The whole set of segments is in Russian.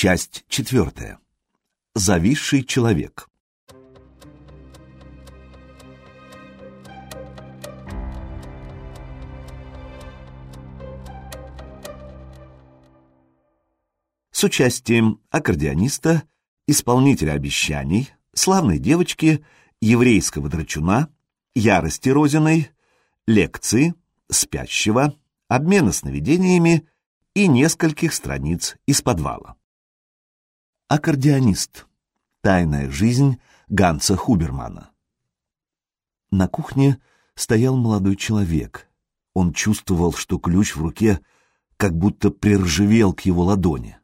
Часть четвертая. Зависший человек. С участием аккордеониста, исполнителя обещаний, славной девочки, еврейского драчуна, ярости Розиной, лекции, спящего, обмена сновидениями и нескольких страниц из подвала. Аккордеонист. Тайная жизнь Ганса Хубермана. На кухне стоял молодой человек. Он чувствовал, что ключ в руке как будто приржавел к его ладони.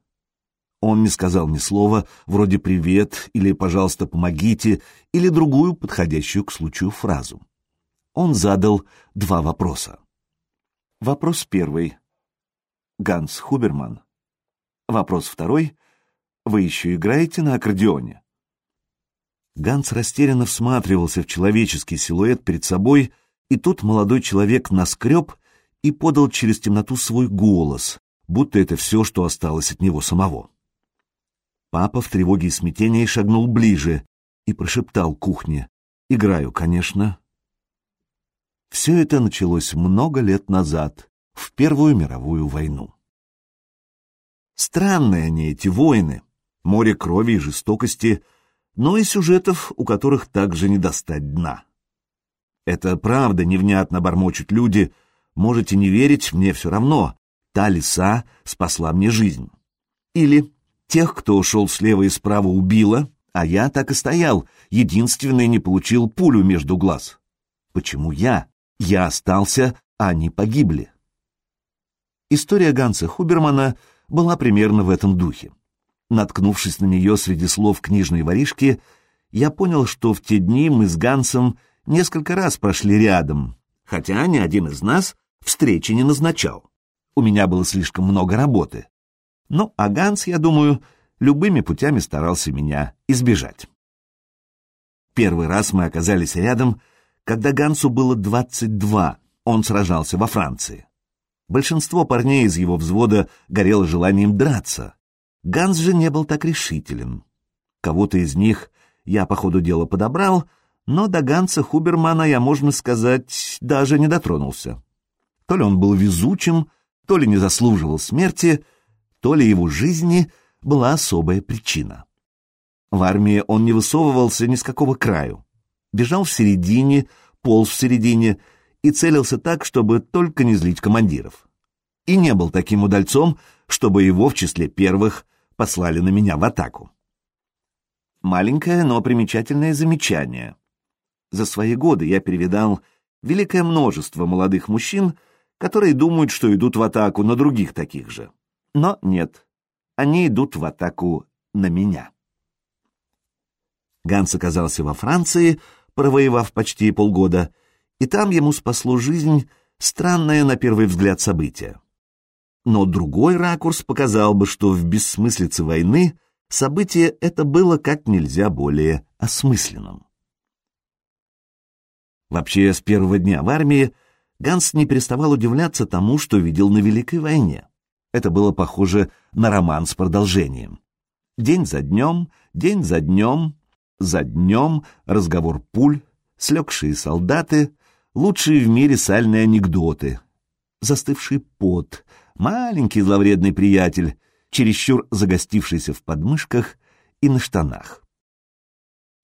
Он не сказал ни слова, вроде «привет» или «пожалуйста, помогите» или другую подходящую к случаю фразу. Он задал два вопроса. Вопрос первый. Ганс Хуберман. Вопрос второй. Вы еще играете на аккордеоне? Ганс растерянно всматривался в человеческий силуэт перед собой, и тут молодой человек наскреб и подал через темноту свой голос, будто это все, что осталось от него самого. Папа в тревоге и смятении шагнул ближе и прошептал кухне. «Играю, конечно». Все это началось много лет назад, в Первую мировую войну. Странные они, эти войны, море крови и жестокости, но и сюжетов, у которых также не достать дна. Это правда, невнятно бормочут люди, можете не верить, мне все равно, та лиса спасла мне жизнь. Или тех, кто ушел слева и справа, убила, а я так и стоял, единственный не получил пулю между глаз. Почему я? Я остался, а они погибли. История Ганса Хубермана была примерно в этом духе. Наткнувшись на нее среди слов книжной воришки, я понял, что в те дни мы с Гансом несколько раз прошли рядом, хотя ни один из нас встречи не назначал. У меня было слишком много работы. Ну, а Ганс, я думаю, любыми путями старался меня избежать. Первый раз мы оказались рядом, когда Гансу было 22, он сражался во Франции. Большинство парней из его взвода горело желанием драться. Ганс же не был так решителен. Кого-то из них я по ходу дела подобрал, но до Ганса Хубермана я, можно сказать, даже не дотронулся. То ли он был везучим, то ли не заслуживал смерти, то ли его жизни была особая причина. В армии он не высовывался ни с какого краю. Бежал в середине, полз в середине — и целился так, чтобы только не злить командиров. И не был таким удальцом, чтобы его в числе первых послали на меня в атаку. Маленькое, но примечательное замечание. За свои годы я перевидал великое множество молодых мужчин, которые думают, что идут в атаку на других таких же. Но нет, они идут в атаку на меня. Ганс оказался во Франции, провоевав почти полгода, и там ему спасло жизнь странное на первый взгляд событие. Но другой ракурс показал бы, что в бессмыслице войны событие это было как нельзя более осмысленным. Вообще, с первого дня в армии Ганс не переставал удивляться тому, что видел на Великой войне. Это было похоже на роман с продолжением. День за днем, день за днем, за днем разговор пуль, слегшие солдаты, лучшие в мире сальные анекдоты, застывший пот, маленький зловредный приятель, чересчур загостившийся в подмышках и на штанах.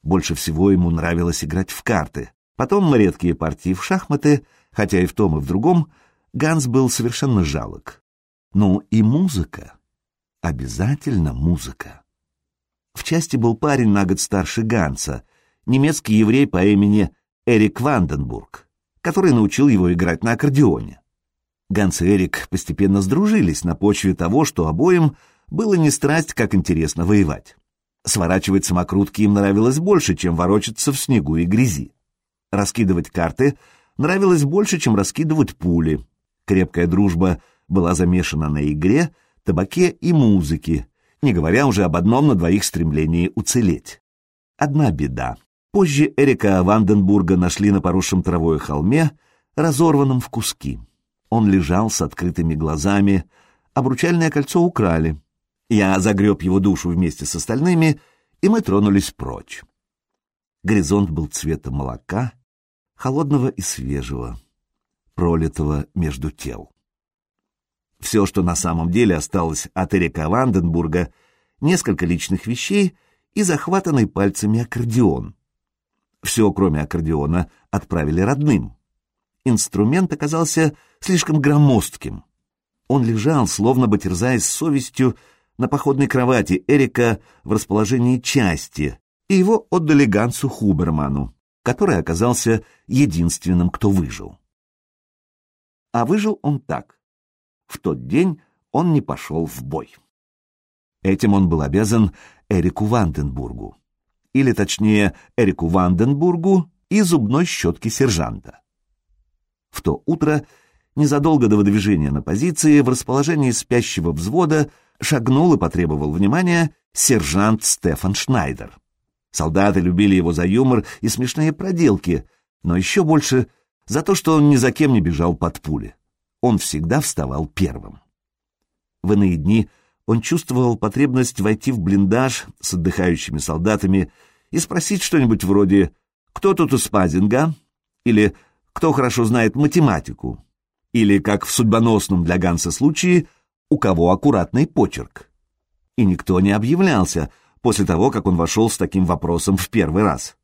Больше всего ему нравилось играть в карты, потом редкие партии в шахматы, хотя и в том, и в другом Ганс был совершенно жалок. Ну и музыка. Обязательно музыка. В части был парень на год старше Ганса, немецкий еврей по имени Эрик Ванденбург который научил его играть на аккордеоне. Ганс и Эрик постепенно сдружились на почве того, что обоим было не страсть, как интересно воевать. Сворачивать самокрутки им нравилось больше, чем ворочаться в снегу и грязи. Раскидывать карты нравилось больше, чем раскидывать пули. Крепкая дружба была замешана на игре, табаке и музыке, не говоря уже об одном на двоих стремлении уцелеть. Одна беда. Позже Эрика Ванденбурга нашли на поросшем травой холме, разорванном в куски. Он лежал с открытыми глазами, обручальное кольцо украли. Я загреб его душу вместе с остальными, и мы тронулись прочь. Горизонт был цвета молока, холодного и свежего, пролитого между тел. Все, что на самом деле осталось от Эрика Ванденбурга, несколько личных вещей и захватанный пальцами аккордеон. Все, кроме аккордеона, отправили родным. Инструмент оказался слишком громоздким. Он лежал, словно бы терзаясь совестью, на походной кровати Эрика в расположении части, и его отдали Гансу Хуберману, который оказался единственным, кто выжил. А выжил он так. В тот день он не пошел в бой. Этим он был обязан Эрику Ванденбургу, или точнее Эрику Ванденбургу и зубной щетке сержанта. В то утро, незадолго до выдвижения на позиции, в расположении спящего взвода шагнул и потребовал внимания сержант Стефан Шнайдер. Солдаты любили его за юмор и смешные проделки, но еще больше за то, что он ни за кем не бежал под пули. Он всегда вставал первым. В иные дни он чувствовал потребность войти в блиндаж с отдыхающими солдатами и спросить что-нибудь вроде «Кто тут из Пазинга?» или «Кто хорошо знает математику?» Или, как в судьбоносном для Ганса случае, «У кого аккуратный почерк?» И никто не объявлялся после того, как он вошел с таким вопросом в первый раз.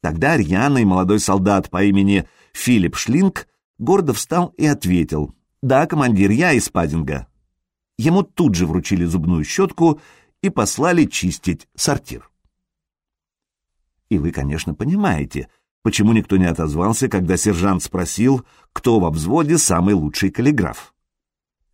Тогда рьяный молодой солдат по имени Филипп Шлинг гордо встал и ответил «Да, командир, я из Падинга». Ему тут же вручили зубную щетку и послали чистить сортир. И вы, конечно, понимаете, почему никто не отозвался, когда сержант спросил, кто во взводе самый лучший каллиграф.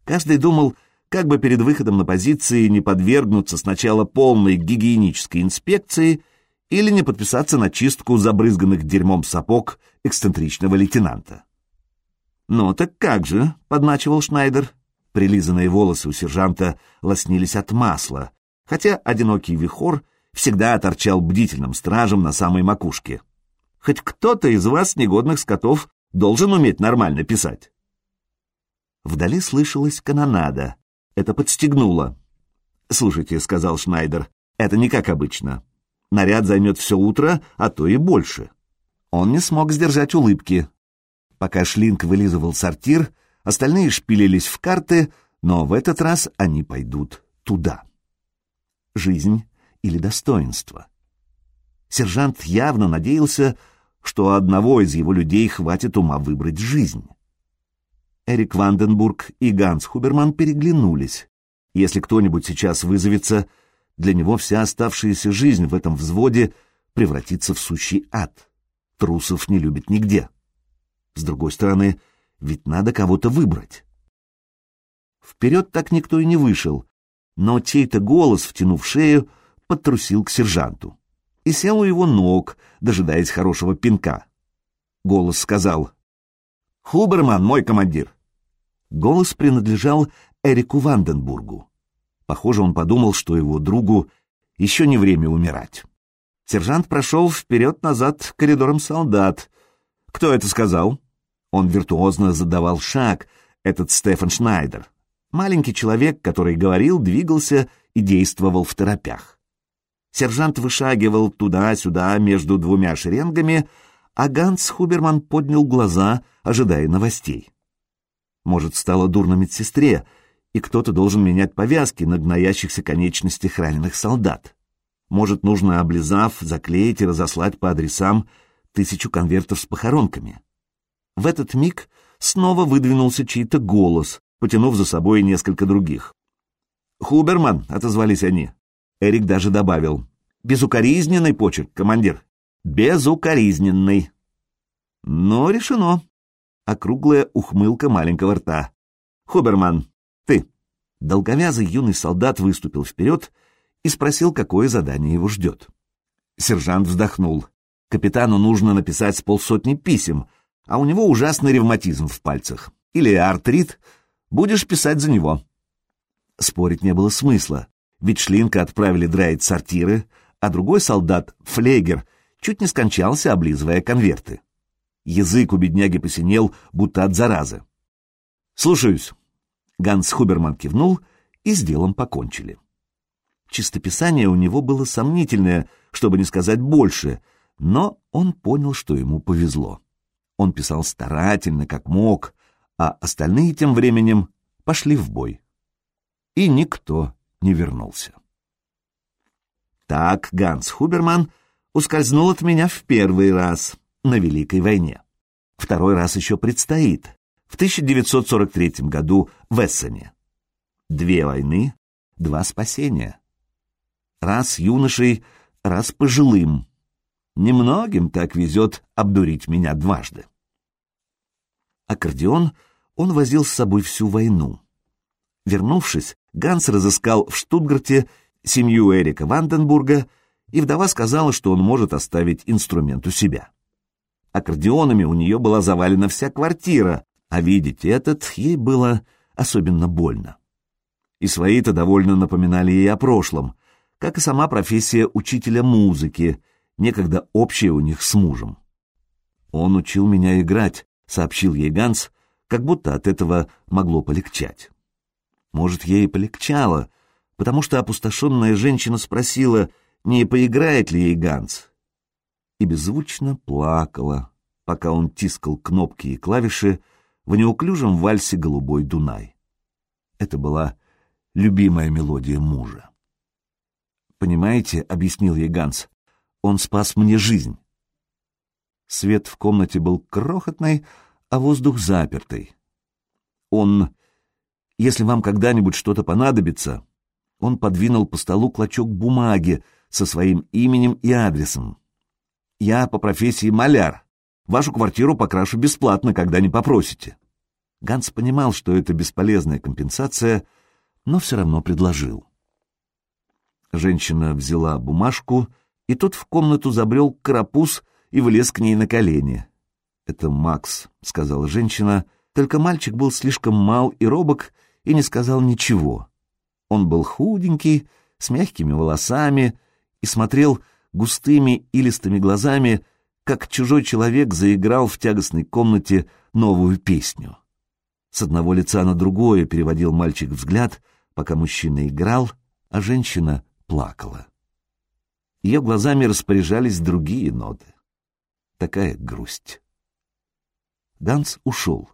Каждый думал, как бы перед выходом на позиции не подвергнуться сначала полной гигиенической инспекции или не подписаться на чистку забрызганных дерьмом сапог эксцентричного лейтенанта. «Ну так как же?» — подначивал Шнайдер. Прилизанные волосы у сержанта лоснились от масла, хотя одинокий вихор всегда торчал бдительным стражем на самой макушке. Хоть кто-то из вас, негодных скотов, должен уметь нормально писать. Вдали слышалась канонада. Это подстегнуло. «Слушайте», — сказал Шнайдер, — «это не как обычно. Наряд займет все утро, а то и больше». Он не смог сдержать улыбки. Пока Шлинг вылизывал сортир, остальные шпилились в карты, но в этот раз они пойдут туда. Жизнь или достоинство. Сержант явно надеялся, что одного из его людей хватит ума выбрать жизнь. Эрик Ванденбург и Ганс Хуберман переглянулись. Если кто-нибудь сейчас вызовется, для него вся оставшаяся жизнь в этом взводе превратится в сущий ад. Трусов не любит нигде. С другой стороны, ведь надо кого-то выбрать. Вперед так никто и не вышел, но чей-то голос, втянув шею, подтрусил к сержанту и сел у его ног, дожидаясь хорошего пинка. Голос сказал «Хуберман, мой командир!» Голос принадлежал Эрику Ванденбургу. Похоже, он подумал, что его другу еще не время умирать. Сержант прошел вперед-назад коридором солдат. «Кто это сказал?» Он виртуозно задавал шаг, этот Стефан Шнайдер. Маленький человек, который говорил, двигался и действовал в торопях. Сержант вышагивал туда-сюда между двумя шеренгами, а Ганс Хуберман поднял глаза, ожидая новостей. Может, стало дурно медсестре, и кто-то должен менять повязки на гноящихся конечностях раненых солдат. Может, нужно, облизав, заклеить и разослать по адресам тысячу конвертов с похоронками. В этот миг снова выдвинулся чей-то голос, потянув за собой несколько других. «Хуберман», — отозвались они. Эрик даже добавил. «Безукоризненный почерк, командир. Безукоризненный». Но решено. Округлая ухмылка маленького рта. «Хуберман, ты». Долговязый юный солдат выступил вперед и спросил, какое задание его ждет. Сержант вздохнул. Капитану нужно написать с полсотни писем, а у него ужасный ревматизм в пальцах. Или артрит. Будешь писать за него. Спорить не было смысла, ведь Шлинка отправили драить сортиры, а другой солдат, Флегер, чуть не скончался, облизывая конверты. Язык у бедняги посинел, будто от заразы. «Слушаюсь». Ганс Хуберман кивнул, и с делом покончили. Чистописание у него было сомнительное, чтобы не сказать больше, но он понял, что ему повезло. Он писал старательно, как мог, а остальные тем временем пошли в бой. И никто не вернулся. Так Ганс Хуберман ускользнул от меня в первый раз на Великой войне. Второй раз еще предстоит, в 1943 году в Эссене. Две войны, два спасения. Раз юношей, раз пожилым. Немногим так везет обдурить меня дважды. Аккордеон он возил с собой всю войну. Вернувшись, Ганс разыскал в Штутгарте семью Эрика Ванденбурга, и вдова сказала, что он может оставить инструмент у себя. Аккордеонами у нее была завалена вся квартира, а видеть этот ей было особенно больно. И свои-то довольно напоминали ей о прошлом, как и сама профессия учителя музыки, некогда общая у них с мужем. «Он учил меня играть», — сообщил ей Ганс, как будто от этого могло полегчать. Может, ей полегчало, потому что опустошенная женщина спросила, не поиграет ли ей Ганс, и беззвучно плакала, пока он тискал кнопки и клавиши в неуклюжем вальсе «Голубой Дунай». Это была любимая мелодия мужа. «Понимаете», — объяснил ей Ганс, — «он спас мне жизнь». Свет в комнате был крохотный, а воздух запертый. Он... Если вам когда-нибудь что-то понадобится, он подвинул по столу клочок бумаги со своим именем и адресом. «Я по профессии маляр. Вашу квартиру покрашу бесплатно, когда не попросите». Ганс понимал, что это бесполезная компенсация, но все равно предложил. Женщина взяла бумажку, и тот в комнату забрел карапуз и влез к ней на колени. «Это Макс», — сказала женщина, только мальчик был слишком мал и робок и не сказал ничего. Он был худенький, с мягкими волосами и смотрел густыми илистыми глазами, как чужой человек заиграл в тягостной комнате новую песню. С одного лица на другое переводил мальчик взгляд, пока мужчина играл, а женщина плакала. Ее глазами распоряжались другие ноты. Такая грусть. Ганс ушел.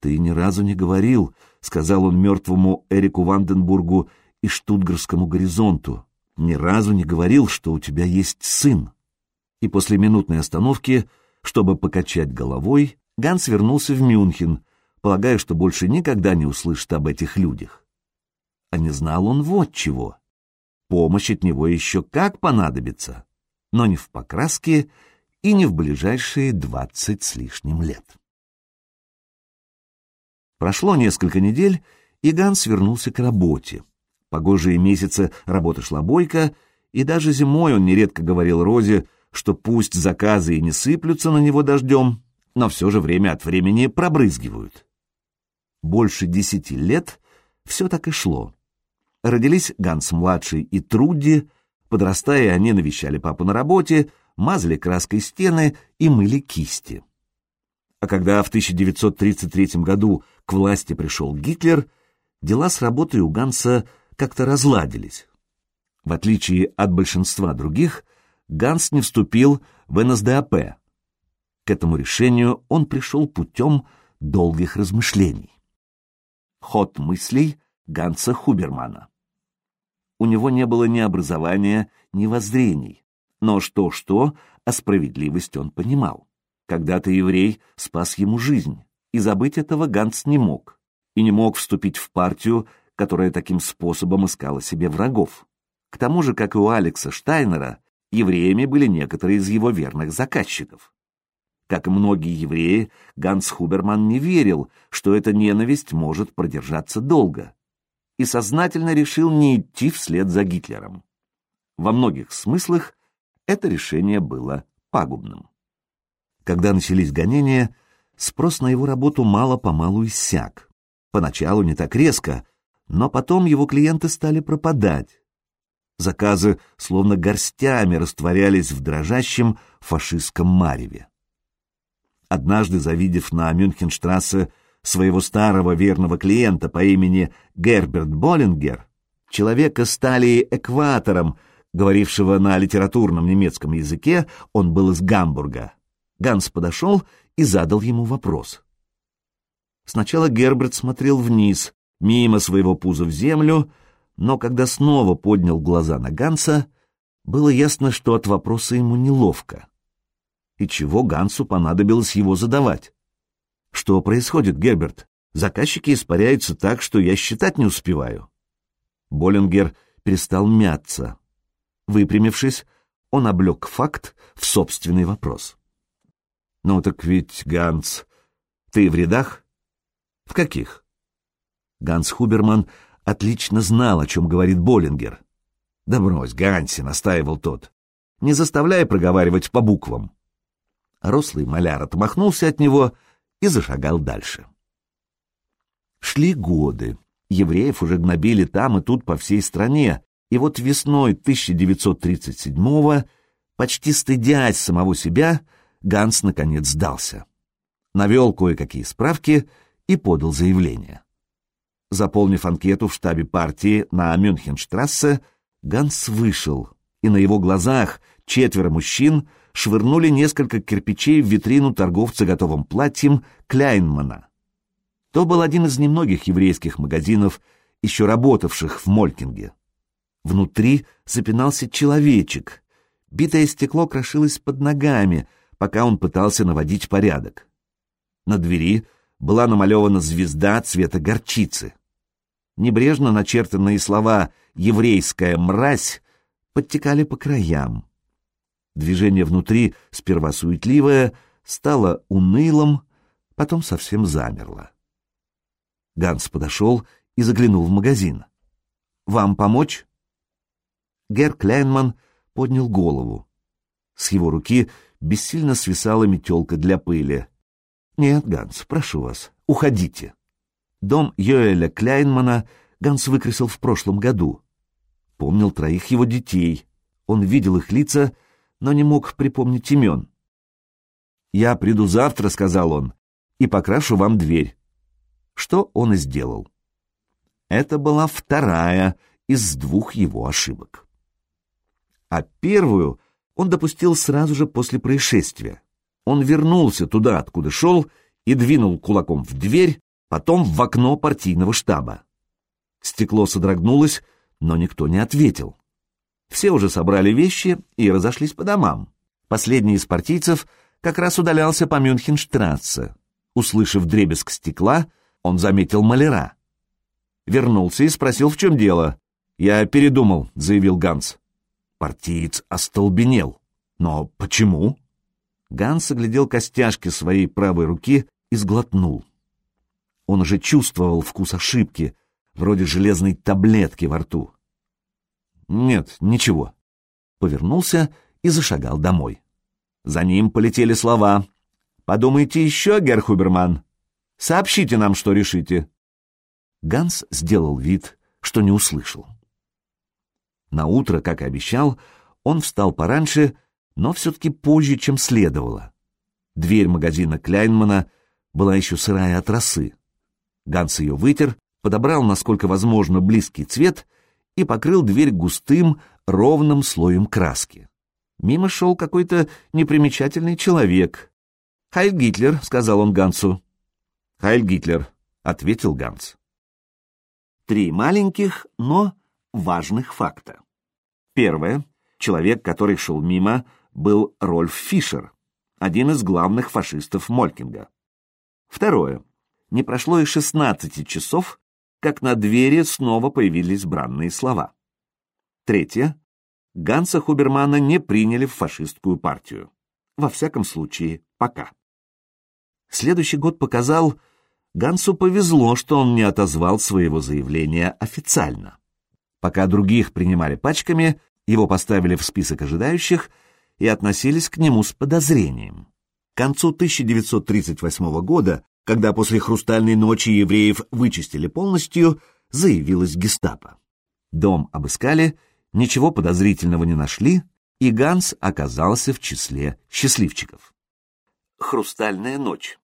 «Ты ни разу не говорил», — сказал он мертвому Эрику Ванденбургу и Штутгарскому горизонту, «ни разу не говорил, что у тебя есть сын». И после минутной остановки, чтобы покачать головой, Ганс вернулся в Мюнхен, полагая, что больше никогда не услышит об этих людях. А не знал он вот чего. Помощь от него еще как понадобится, но не в покраске и не в ближайшие двадцать с лишним лет. Прошло несколько недель, и Ганс вернулся к работе. Погожие месяцы работа шла бойко, и даже зимой он нередко говорил Розе, что пусть заказы и не сыплются на него дождем, но все же время от времени пробрызгивают. Больше десяти лет все так и шло. Родились Ганс-младший и Труди, подрастая, они навещали папу на работе, мазали краской стены и мыли кисти. А когда в 1933 году к власти пришел Гитлер, дела с работой у Ганса как-то разладились. В отличие от большинства других, Ганс не вступил в НСДАП. К этому решению он пришел путем долгих размышлений. Ход мыслей Ганса Хубермана. У него не было ни образования, ни воззрений, но что-что, а справедливость он понимал. Когда-то еврей спас ему жизнь, и забыть этого Ганс не мог, и не мог вступить в партию, которая таким способом искала себе врагов. К тому же, как и у Алекса Штайнера, евреями были некоторые из его верных заказчиков. Как и многие евреи, Ганс Хуберман не верил, что эта ненависть может продержаться долго, и сознательно решил не идти вслед за Гитлером. Во многих смыслах это решение было пагубным. Когда начались гонения, спрос на его работу мало-помалу иссяк. Поначалу не так резко, но потом его клиенты стали пропадать. Заказы словно горстями растворялись в дрожащем фашистском мареве. Однажды, завидев на Мюнхенштрассе своего старого верного клиента по имени Герберт Боллингер, Человека стали экватором, говорившего на литературном немецком языке, он был из Гамбурга. Ганс подошел и задал ему вопрос. Сначала Герберт смотрел вниз, мимо своего пуза в землю, но когда снова поднял глаза на Ганса, было ясно, что от вопроса ему неловко. И чего Гансу понадобилось его задавать? Что происходит, Герберт? Заказчики испаряются так, что я считать не успеваю. Боллингер перестал мяться. Выпрямившись, он облег факт в собственный вопрос. «Ну так ведь, Ганс, ты в рядах?» «В каких?» Ганс Хуберман отлично знал, о чем говорит Боллингер. «Да брось, Ганси», — настаивал тот, — «не заставляй проговаривать по буквам». Рослый маляр отмахнулся от него и зашагал дальше. Шли годы. Евреев уже гнобили там и тут по всей стране, и вот весной 1937-го, почти стыдясь самого себя, Ганс наконец сдался. Навел кое-какие справки и подал заявление. Заполнив анкету в штабе партии на Мюнхенштрассе, Ганс вышел, и на его глазах четверо мужчин швырнули несколько кирпичей в витрину торговца готовым платьем Кляйнмана. То был один из немногих еврейских магазинов, еще работавших в Молькинге. Внутри запинался человечек. Битое стекло крошилось под ногами, пока он пытался наводить порядок. На двери была намалевана звезда цвета горчицы. Небрежно начертанные слова «еврейская мразь» подтекали по краям. Движение внутри, сперва суетливое, стало унылым, потом совсем замерло. Ганс подошел и заглянул в магазин. «Вам помочь?» Гер Кляйнман поднял голову. С его руки бессильно свисала метелка для пыли. «Нет, Ганс, прошу вас, уходите». Дом Йоэля Кляйнмана Ганс выкрасил в прошлом году. Помнил троих его детей. Он видел их лица, но не мог припомнить имен. «Я приду завтра», — сказал он, — «и покрашу вам дверь». Что он и сделал. Это была вторая из двух его ошибок. А первую он допустил сразу же после происшествия. Он вернулся туда, откуда шел, и двинул кулаком в дверь, потом в окно партийного штаба. Стекло содрогнулось, но никто не ответил. Все уже собрали вещи и разошлись по домам. Последний из партийцев как раз удалялся по Мюнхенштрассе. Услышав дребезг стекла, он заметил маляра. Вернулся и спросил, в чем дело. «Я передумал», — заявил Ганс. Партиец остолбенел. «Но почему?» Ганс оглядел костяшки своей правой руки и сглотнул. Он уже чувствовал вкус ошибки, вроде железной таблетки во рту. «Нет, ничего». Повернулся и зашагал домой. За ним полетели слова. «Подумайте еще, Герхуберман. Сообщите нам, что решите». Ганс сделал вид, что не услышал. На утро, как и обещал, он встал пораньше, но все-таки позже, чем следовало. Дверь магазина Кляйнмана была еще сырая от росы. Ганс ее вытер, подобрал, насколько возможно, близкий цвет и покрыл дверь густым, ровным слоем краски. Мимо шел какой-то непримечательный человек. «Хайль Гитлер», — сказал он Гансу. «Хайль Гитлер», — ответил Ганс. Три маленьких, но важных факта. Первое. Человек, который шел мимо, был Рольф Фишер, один из главных фашистов Молькинга. Второе. Не прошло и 16 часов, как на двери снова появились бранные слова. Третье. Ганса Хубермана не приняли в фашистскую партию. Во всяком случае, пока. Следующий год показал, Гансу повезло, что он не отозвал своего заявления официально. Пока других принимали пачками, его поставили в список ожидающих и относились к нему с подозрением. К концу 1938 года когда после «Хрустальной ночи» евреев вычистили полностью, заявилась гестапо. Дом обыскали, ничего подозрительного не нашли, и Ганс оказался в числе счастливчиков. «Хрустальная ночь»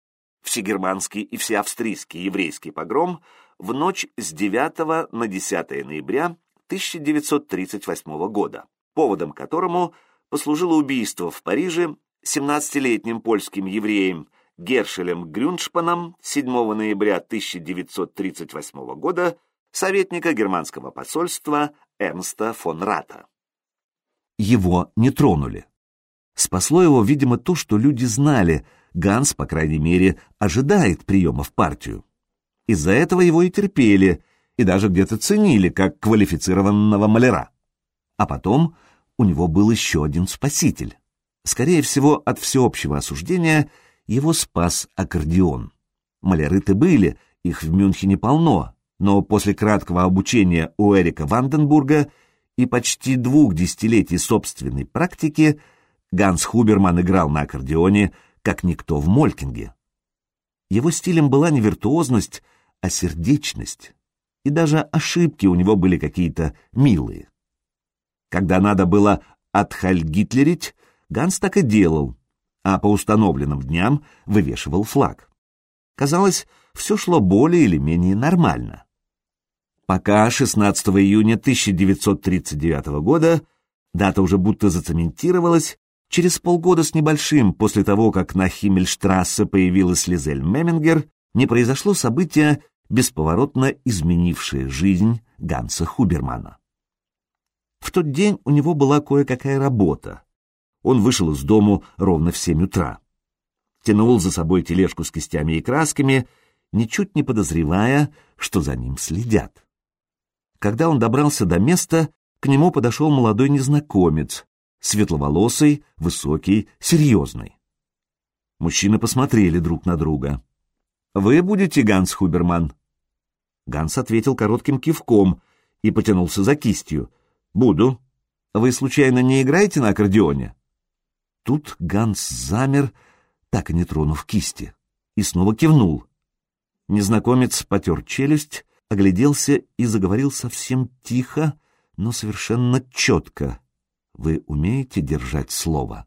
всегерманский и всеавстрийский еврейский погром в ночь с 9 на 10 ноября 1938 года, поводом которому послужило убийство в Париже 17-летним польским евреем Гершелем Грюншпаном 7 ноября 1938 года советника германского посольства Эрнста фон Рата. Его не тронули. Спасло его, видимо, то, что люди знали, Ганс, по крайней мере, ожидает приема в партию. Из-за этого его и терпели, и даже где-то ценили, как квалифицированного маляра. А потом у него был еще один спаситель. Скорее всего, от всеобщего осуждения – его спас аккордеон. Маляры-то были, их в Мюнхене полно, но после краткого обучения у Эрика Ванденбурга и почти двух десятилетий собственной практики Ганс Хуберман играл на аккордеоне, как никто в Молькинге. Его стилем была не виртуозность, а сердечность, и даже ошибки у него были какие-то милые. Когда надо было отхальгитлерить, Ганс так и делал, а по установленным дням вывешивал флаг. Казалось, все шло более или менее нормально. Пока 16 июня 1939 года дата уже будто зацементировалась, через полгода с небольшим после того, как на Химмельштрассе появилась Лизель Мемингер, не произошло событие, бесповоротно изменившее жизнь Ганса Хубермана. В тот день у него была кое-какая работа, он вышел из дому ровно в семь утра. Тянул за собой тележку с кистями и красками, ничуть не подозревая, что за ним следят. Когда он добрался до места, к нему подошел молодой незнакомец, светловолосый, высокий, серьезный. Мужчины посмотрели друг на друга. «Вы будете Ганс Хуберман?» Ганс ответил коротким кивком и потянулся за кистью. «Буду. Вы случайно не играете на аккордеоне?» Тут Ганс замер, так и не тронув кисти, и снова кивнул. Незнакомец потер челюсть, огляделся и заговорил совсем тихо, но совершенно четко. «Вы умеете держать слово?»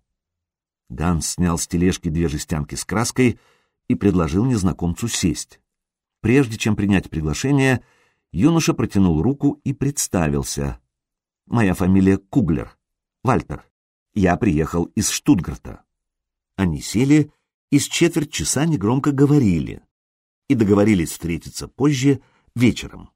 Ганс снял с тележки две жестянки с краской и предложил незнакомцу сесть. Прежде чем принять приглашение, юноша протянул руку и представился. «Моя фамилия Куглер. Вальтер. Я приехал из Штутгарта. Они сели и с четверть часа негромко говорили и договорились встретиться позже вечером.